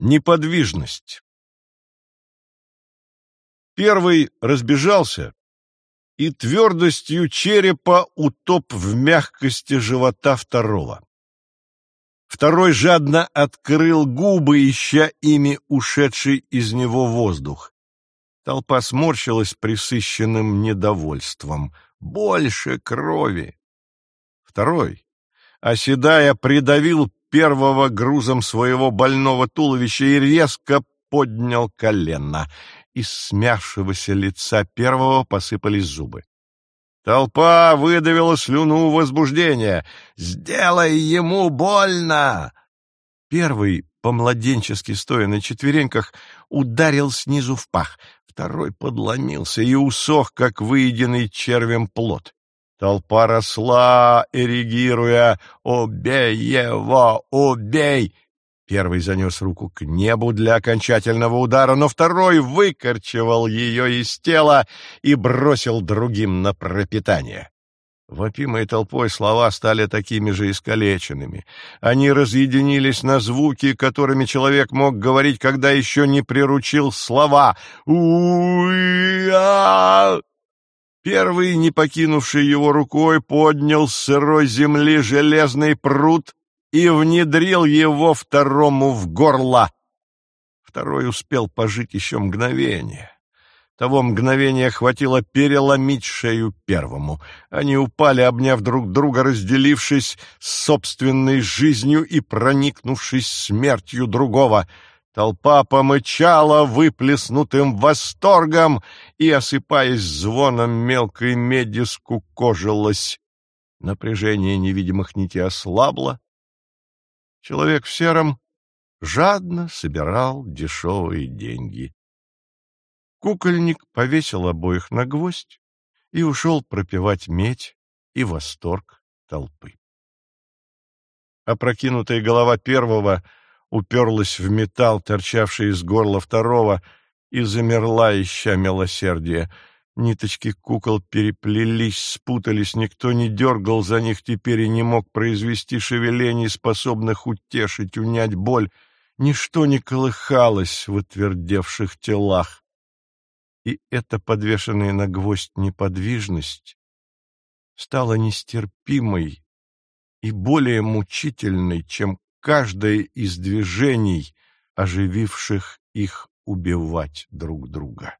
Неподвижность. Первый разбежался и твердостью черепа утоп в мягкости живота второго. Второй жадно открыл губы, ища ими ушедший из него воздух. Толпа сморщилась присыщенным недовольством. Больше крови. Второй, оседая, придавил первого грузом своего больного туловища и резко поднял колено. Из смявшегося лица первого посыпались зубы. Толпа выдавила слюну возбуждения. «Сделай ему больно!» Первый, помладенчески стоя на четвереньках, ударил снизу в пах. Второй подломился и усох, как выеденный червем плод. Толпа росла, эрегируя «Убей его! Убей!» Первый занес руку к небу для окончательного удара, но второй выкорчевал ее из тела и бросил другим на пропитание. Вопимой толпой слова стали такими же искалеченными. Они разъединились на звуки, которыми человек мог говорить, когда еще не приручил слова. «У-я!» Первый, не покинувший его рукой, поднял с сырой земли железный пруд и внедрил его второму в горло. Второй успел пожить еще мгновение. Того мгновения хватило переломить шею первому. Они упали, обняв друг друга, разделившись собственной жизнью и проникнувшись смертью другого — Толпа помычала выплеснутым восторгом и, осыпаясь звоном мелкой меди, скукожилась. Напряжение невидимых нитей ослабло. Человек в сером жадно собирал дешевые деньги. Кукольник повесил обоих на гвоздь и ушел пропивать медь и восторг толпы. Опрокинутая голова первого — уперлась в металл, торчавший из горла второго, и замерла, ища милосердия. Ниточки кукол переплелись, спутались, никто не дергал за них теперь и не мог произвести шевелений, способных утешить, унять боль. Ничто не колыхалось в отвердевших телах. И эта подвешенная на гвоздь неподвижность стала нестерпимой и более мучительной, чем каждое из движений, ожививших их убивать друг друга.